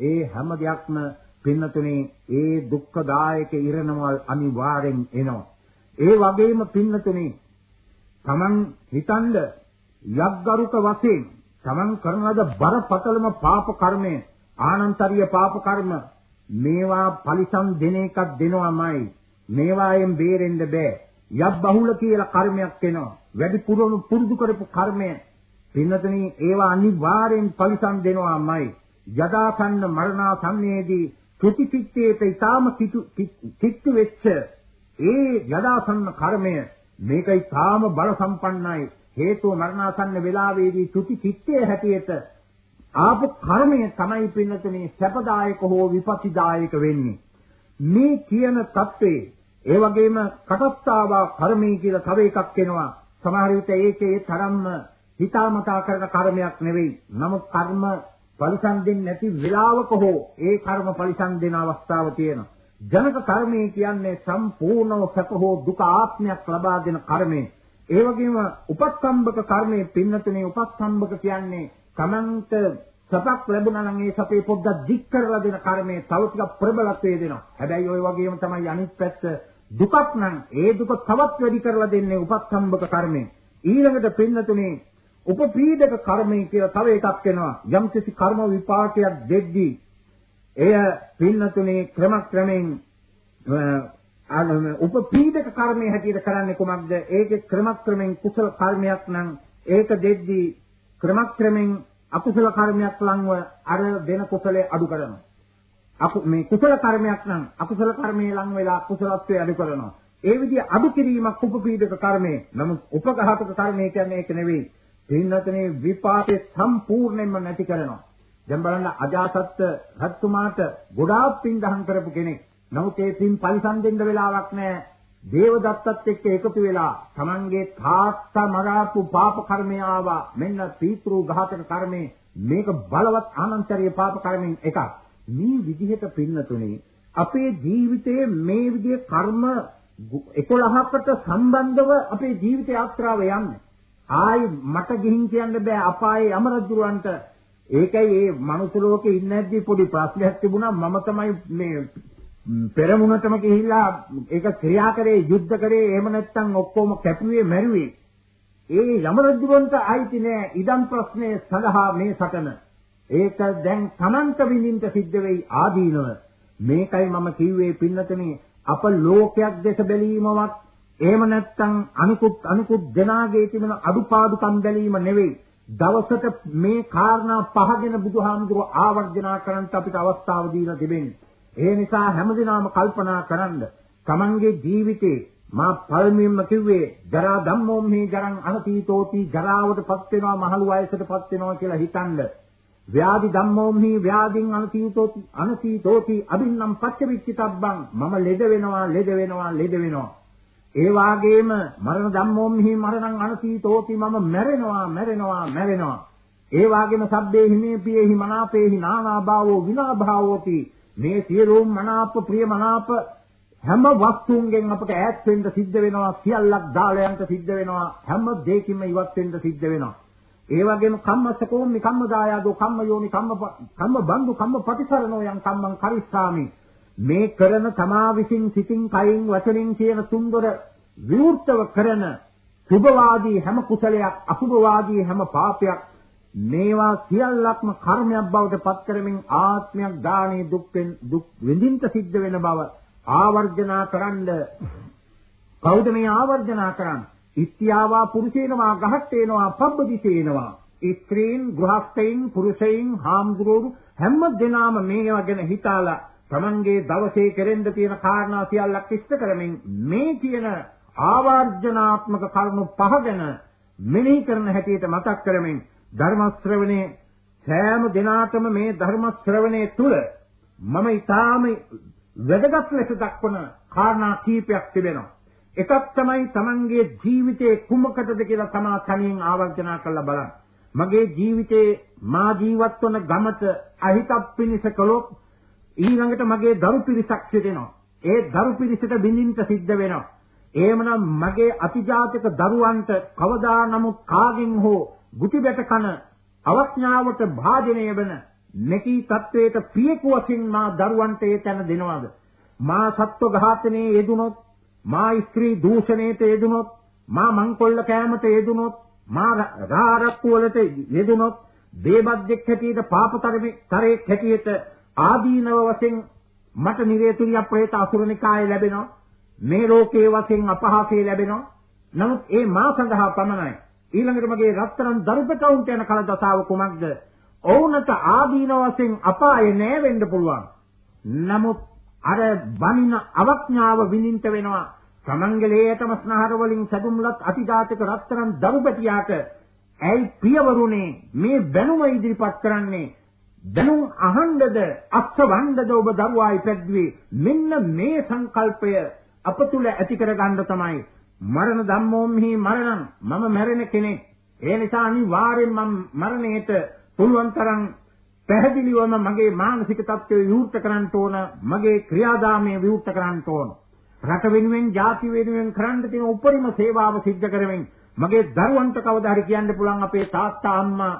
ඒ හැම දෙයක්ම පින්නතුනේ ඒ දුක්ඛදායක ඉරණවල් අනිවාර්යෙන් එනවා. ඒ වගේම පින්නතුනේ Taman හිතනද යග්ගරුක වශයෙන් Taman කරන ලද බරපතලම පාප කර්මය ආනන්තරීය පාප කර්ම මේවා පරිසම් දෙන එකක් දෙනවමයි මේවායෙන් බේරෙන්න බෑ යබ් බහුල කියලා කර්මයක් එනවා වැඩි පුරුණු පුරුදු කරපු කර්මය පින්නතනි ඒවා අනිවාර්යෙන් පරිසම් දෙනවාමයි. යදාසන්න මරණාසන්නයේදී ප්‍රතිචිත්තේත ඊටාම කිත්තු වෙච්ච ඒ යදාසන්න කර්මය මේක ඊටාම බල සම්පන්නයි. හේතුව මරණාසන්න වේලාවේදී ත්‍ුති චිත්තයේ හැටියට ආපු කර්මය තමයි පින්නතුනේ සැපදායක හෝ විපතිදායක වෙන්නේ. මේ කියන தત્වේ ඒ වගේම කටස්තාවා කර්මී කියලා තව එකක් එනවා සමහර විට ඒකේ තරම්ම හිතාමතා කරන කර්මයක් නෙවෙයි නමුත් කර්ම පරිසම් දෙන්නේ නැති වෙලාවක හෝ ඒ කර්ම පරිසම් දෙන අවස්ථාව තියෙනවා. ජනක කර්මය කියන්නේ සම්පූර්ණව සැප හෝ දුක ආත්මයක් ලබා දෙන කර්මය. ඒ වගේම උපස්තම්භක කර්මයේ පින්නතුනේ උපස්තම්භක කියන්නේ තමන්ට සපක් ලැබුණා නම් ඒ සපේ පොඩ්ඩක් දික් කරලා දෙන කර්මය තව ටිකක් ප්‍රබලත්වයේ දෙනවා. හැබැයි ওই වගේම තමයි අනිත් පැත්ත දුකක් නම් ඒ දුක තවත් වැඩි කරලා දෙන්නේ උපස්තම්භක කර්මය. ඊළඟට පින්නතුනේ උපපීඩක කර්මය කියලා තව එකක් වෙනවා. යම් කිසි කර්ම විපාකයක් දෙද්දී එය පින්නතුනේ ක්‍රමක්‍රමෙන් උපපීඩක කර්මයේ හැටියට කරන්නේ කොහොමද? ඒකේ ක්‍රමක්‍රමෙන් කුසල කර්මයක් නම් ඒක දෙද්දී ක්‍රමක්‍රමෙන් අකුසල කර්මයක් ලංව අර දෙන කුසලයේ අඩු කරනවා. අකු මේ කුසල කර්මයක් නම් අකුසල කර්මයේ ලං වෙලා කුසලත්වයේ අඩු කරනවා. ඒ විදිහ අඩු කිරීමක් උපපීඩක කර්මය. නමුත් උපඝාතක කර්මය කියන්නේ ඒක නෙවෙයි. පින්නතනේ විපාකේ සම්පූර්ණයෙන්ම නැති කරනවා. දැන් බලන්න අජාසත් රත්තුමාට ගොඩාක් පින් දහම් කරපු කෙනෙක්. නමුත් ඒ පින් පරිසම් දෙන්න වෙලාවක් නැහැ. දේවදත්තත් එක්ක එකතු වෙලා Tamange තාත්තා මරාපු පාප කර්මය ආවා. මෙන්න පීතෘ ඝාතක කර්මේ මේක බලවත් ආනන්තරීය පාප කර්මෙන් එකක්. මේ විදිහට පින්නතුනේ අපේ ජීවිතයේ මේ විදිහේ කර්ම 11කට සම්බන්ධව අපේ ජීවිත යාත්‍රාව යන්නේ. ආයි මට ගිහින් කියන්න බෑ අපායේ අමරජුරන්ට. ඒකයි මේ මනුස්ස ලෝකේ ඉන්නේ නැද්දි පොඩි ප්‍රශ්නයක් තිබුණා මම තමයි මේ පෙරමුණටම ගිහිල්ලා ඒක ක්‍රියා කරේ යුද්ධ කරේ එහෙම නැත්නම් ඔක්කොම කැපුවේ මැරුවේ. ඒ යමරජුරන්ට ආйти නෑ ඉදම් ප්‍රශ්නේ සඳහා මේ සටන. ඒක දැන් තමන්ට විඳින්න සිද්ධ වෙයි ආදීනව මේකයි මම කිව්වේ පින්නතනේ අප ලෝකයක් දෙස බැලීමවත් එහෙම නැත්නම් අනිකුත් අනිකුත් දෙනාගේ තිබෙන අඩුපාඩුකම් බැලීම නෙවෙයි. දවසට මේ කාරණා පහගෙන බුදුහාමුදුරුව ආවර්ජනා කරන්නට අපිට අවස්ථාව දීලා තිබෙන්නේ. ඒ නිසා හැමදිනම කල්පනා කරන්න තමන්ගේ ජීවිතේ මා පළමුවෙන්ම කිව්වේ ජරා ධම්මෝ මේ ජරං අනතීතෝති ජරාවටපත් වෙනවා මහලු වයසටපත් වෙනවා කියලා හිතනද ව්‍යාධි ධම්මෝ මේ ව්‍යාධින් අනතීතෝති අනතීතෝති අබින්නම් පච්චවිච්චිතබ්බං මම ලෙඩ වෙනවා ලෙඩ වෙනවා ලෙඩ වෙනවා. ඒ වාගේම මරණ ධම්මෝ මිහි මරණං අනසීතෝති මම මැරෙනවා මැරෙනවා මැරෙනවා. ඒ වාගේම සබ්බේ හිමේ පියේහි මනාපේහි නානා භාවෝ විනා භාවෝති මේ සියලුම මනාප ප්‍රිය මනාප හැම වස්තුන්ගෙන් අපට ඈත් වෙන්න සිද්ධ වෙනවා සියල්ලක් දාලා යන්න සිද්ධ වෙනවා හැම දෙයකින්ම ඉවත් වෙන්න සිද්ධ වෙනවා. ඒ වගේම කම්මසකෝම්මි කම්මදායදෝ කම්ම යෝනි කම්ම කම්ම බන්දු කම්ම ප්‍රතිසරණෝ යම් කම්මං කරිස්සාමි. මේ කරන තමා විසින් සිතින් කයින් වචනින් කියන තුන්දොර විවෘතව කරන සුභවාදී හැම කුසලයක් අසුභවාදී හැම පාපයක් මේවා සියල්ලක්ම කර්මයක් බවට පත් කරමින් ආත්මයක් දානේ දුක්ෙන් දුක් විඳින්න සිද්ධ වෙන බව ආවර්ජනා කරන්න. කවුද මේ ආවර්ජනා කරන්නේ? ඉත්‍යාවා පුරුෂේනවා ගහට්ටේනවා පබ්බදිසේනවා ස්ත්‍රීන් ගෘහස්තයින් පුරුෂයින් හාමුදුරුවෝ හැම දෙනාම මේවා ගැන හිතාලා Tamange දවසේ කෙරෙන්න තියෙන කාරණා සියල්ලක් ඉෂ්ට කරමින් මේ කියන ආවර්ජනාත්මක කරුණු පහ ගැන මෙනෙහි කරන හැටියට මතක් කරමින් ධර්ම ශ්‍රවණේ සෑම දිනාටම මේ ධර්ම ශ්‍රවණයේ තුල මම ඊටාම වැදගත් ලෙස දක්වන කාරණා කීපයක් තිබෙනවා. එකක් තමයි Tamanගේ ජීවිතේ කුමකටද කියලා තමා තනියෙන් ආවර්ජනා කරලා බලන්න. මගේ ජීවිතේ මා ජීවත් වන ගමට අහිතක් පිණිස කළොත් ඊළඟට මගේ දරු පිරිසක් සිටිනවා. ඒ දරු පිරිසට බින්දින්ට සිද්ධ වෙනවා. එහෙමනම් මගේ අතිජාතක දරුවන්ට කවදා නමුත් කාගෙන් හෝ ගුටි බැට කන අවඥාවට භාජනය වෙන මෙකී තත්වයට පියකු වශයෙන් මා දරුවන්ට ඒ තැන දෙනවද මා සත්ව ඝාතනයේ යෙදුනොත් මා ස්ත්‍රී දූෂණයට යෙදුනොත් මා මංකොල්ල කෑමට යෙදුනොත් මා රාරක්කු වලට යෙදුනොත් දේබද්දෙක් හැටියට පාපතරමේ තරේ හැටියට ආදීනව වශයෙන් මට නිරේතුලිය ප්‍රේත අසුරනිකාය ලැබෙනවා. මේ ලෝකයේ වශයෙන් අපහාසය ලැබෙනවා. නමුත් ඒ මා සඳහා පමණයි. ඊළඟට මගේ රත්තරන් දරුපටවුන්ට යන කල දසාව කුමක්ද? ඔවුන්ට ආදීන වශයෙන් අපාය නෑ වෙන්න පුළුවන්. නමුත් අර බනින අවඥාව විඳින්න වෙනවා. සමංගලයේතම ස්නහර වලින් සතුම්ලත් අතිජාතක රත්තරන් දරුපටියාට ඇයි පියවරුනේ මේ බැනුම ඉදිරිපත් කරන්නේ? දැනුම් අහන්නද අස්වණ්ඩද ඔබ දරුවායි පැද්දුවේ? මෙන්න මේ සංකල්පය අප තුල ඇති කර ගන්න තමයි. මරණ ධම්මෝම්හි මරණං මම මැරෙන කෙනෙක්. ඒ නිසා අනිවාර්යෙන් මම මරණයට පුළුවන් තරම් පැහැදිලිවම මගේ මානසික තත්ත්වය විවෘත කරන්න ඕන මගේ ක්‍රියාදාමය විවෘත කරන්න ඕන. රට වෙනුවෙන් ජාති වෙනුවෙන් කරන්න තියෙන උපරිම සේවාව සිද්ධ කරමින් මගේ දරුවන්ට කවදා හරි කියන්න පුළුවන් අපේ තාත්තා අම්මා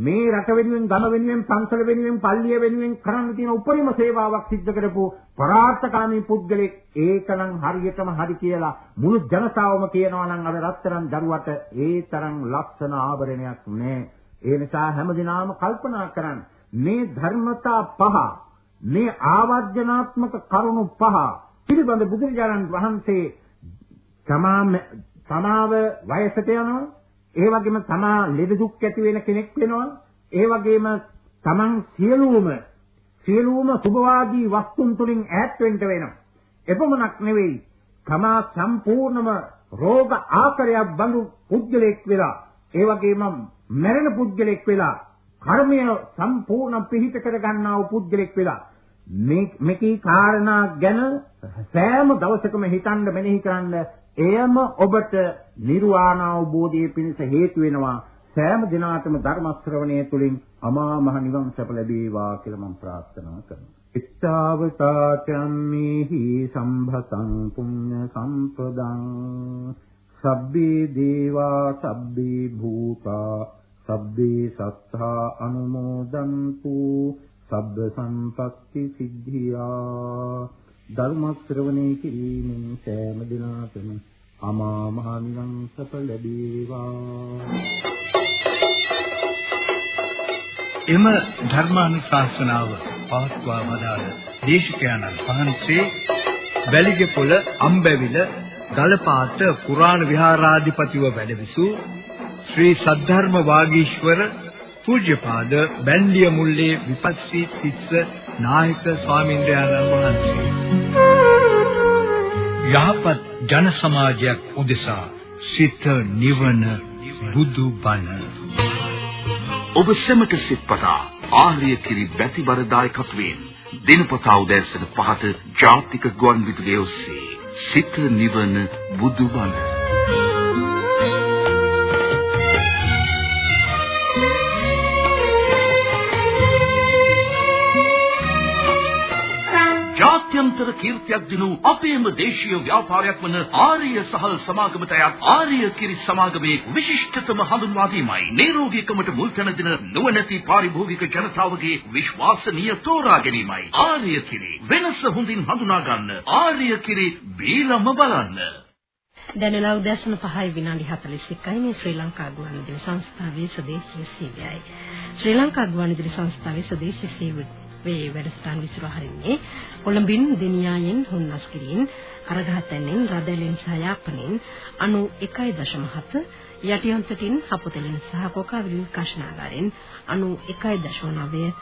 මේ රට වෙනුවෙන් ගම වෙනුවෙන් පන්සල වෙනුවෙන් පල්ලිය වෙනුවෙන් කරන්න තියෙන උපරිම සේවාවක් සිද්ධ කරපු පරාර්ථකාමී පුද්ගලෙක් ඒකනම් හරියටම හරි කියලා මුළු ජනතාවම කියනවා නම් අර රත්තරන් දරුවට ඒ තරම් ලක්ෂණ ආභරණයක් නැහැ. ඒ නිසා හැමදිනම කල්පනා කරන්න මේ ධර්මතා පහ මේ ආවර්ජනාත්මක කරුණු පහ පිළිබඳ බුදුරජාණන් වහන්සේ තමාව වයසට යනවා ඒ වගේම තමා ලෙඩ දුක් ඇති වෙන කෙනෙක් වෙනවා. ඒ වගේම තමන් සියලුම සියලුම සුභවාදී වස්තුන් තුලින් ඈත් වෙන්න වෙනවා. එපමණක් නෙවෙයි තමා සම්පූර්ණම රෝග ආකරයක් බඳු පුද්ගලෙක් වෙලා ඒ වගේම මැරෙන පුද්ගලෙක් වෙලා කර්මය සම්පූර්ණ පිහිට කර ගන්නා වූ පුද්ගලෙක් වෙලා මේ මේකී කාරණා ගැන සෑම දවසකම හිතන්න මෙනෙහි කරන්න එයම ඔබට නිර්වාණ අවබෝධයේ පිණිස හේතු වෙනවා සෑම දිනාටම ධර්ම ශ්‍රවණය තුළින් අමා මහ නිවන් සැප ලැබේවා කියලා මම ප්‍රාර්ථනා කරනවා. ඉත්තාවතාචම්මේහි සම්භතං පුඤ්ඤ සම්පදං සබ්බේ දේවා සබ්බේ භූතා සබ්බේ සත්තා අනුමෝදන්තු සබ්බ සම්පත්ති සිද්ධියා ධර්ම ශ්‍රවණය කිරීමෙන් සෑම දිනකටම අමා මහ නිවන් සප ලැබේවා. එම ධර්මානුශාසනාව පවත්වා වදාළ දේශකයන්න් වහන්සේ වැලිගපොළ අම්බැවිල ගලපාත පුරාණ විහාරාධිපතිව වැඩවිසූ ශ්‍රී සද්ධර්ම වාගීශවර පූජ්‍යපාද බැන්දිය මුල්ලේ විපස්සී තිස්ස නායක ස්වාමීන්ද්‍රයන්න් වහන්සේ. යහපත් ජන සමාජයක් උදෙසා සිත නිවන බුදු බණ. ඔබ සැමට සිත්පතා ආර්ය කිරි බැතිබර දායකත්වයෙන් දිනපතා උදෑසන 5ට ජාතික ගුවන් විදුලිය ඔස්සේ සිත නිවන බුදු බණ. ජාත්‍යන්තර කීර්තියක් දිනු අපේම දේශීය ව්‍යාපාරයක් වන ආර්ය සහල් සමාගමට අයත් ආර්ය කිරි සමාගමේ විශිෂ්ටතම හඳුන්වා දීමයි නිරෝගීකමට මුල් තැන දෙන නුවණැති පාරිභෝගික ජනතාවගේ විශ්වාසනීය තෝරා ගැනීමයි ආර්ය කිරි. වෙනස හොඳින් හඳුනා ගන්න ආර්ය කිරි බීලම බලන්න. දැනලා උදෑසන 5යි විනාඩි 41යි මේ ශ්‍රී ලංකා ගුවන්විදුලි සංස්ථාවේ ස්වදේශීය සේවයයි. ශ්‍රී ලංකා ගුවන්විදුලි සංස්ථාවේ ස්වදේශීය සේවය වේ වැඩසටහන් විසුරු හරින්නේ කොළඹින් දෙනියායෙන් හොන්නස්ගිරින් අරගහතැන්නෙන් රදැලෙන් සහ යාපනෙන් 91.7 යටියන්තටින් හපුතලින් සහ කොකාවිලින් කාශනාගාරෙන් 91.9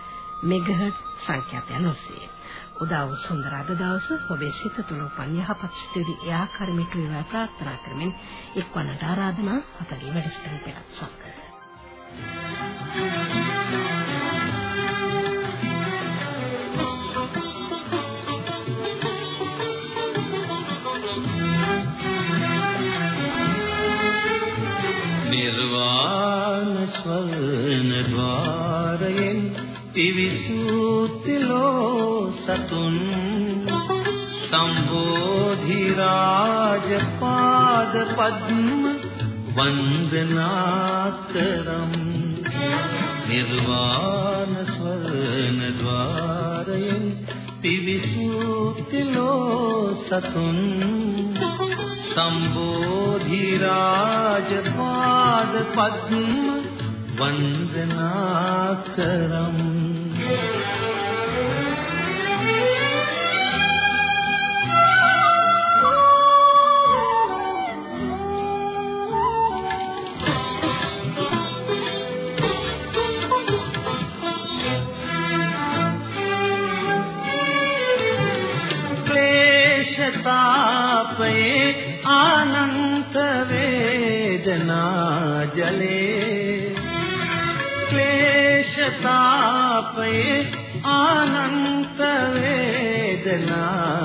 මෙගාහර්ට් සංඛ්‍යාතයන් ඔස්සේ. උදා වූ සුන්දර අද දවස ඔබේ සිත තුළ උපන් යහපත් සිතුවිලි ඒ ආකාරයට වේවා ප්‍රාර්ථනා කරමින් එක්වන්නට ආරාධනා අපගේ වැඩසටහන පෙරත් සමග. නිර්වාණ පිවිසූතිලෝ සතුන් සම්බෝධි රාජ පාද පද්ම වන්දනා කරම් නිර්වාණ ස්වර්ණ ద్వාරයෙන් පිවිසූතිලෝ සතුන් සම්බෝධි රාජ පාද පද්ම වන්දනා කරම් වේදනා ජලේ ක්ලේශ තාපයේ ආනන්ත වේදනා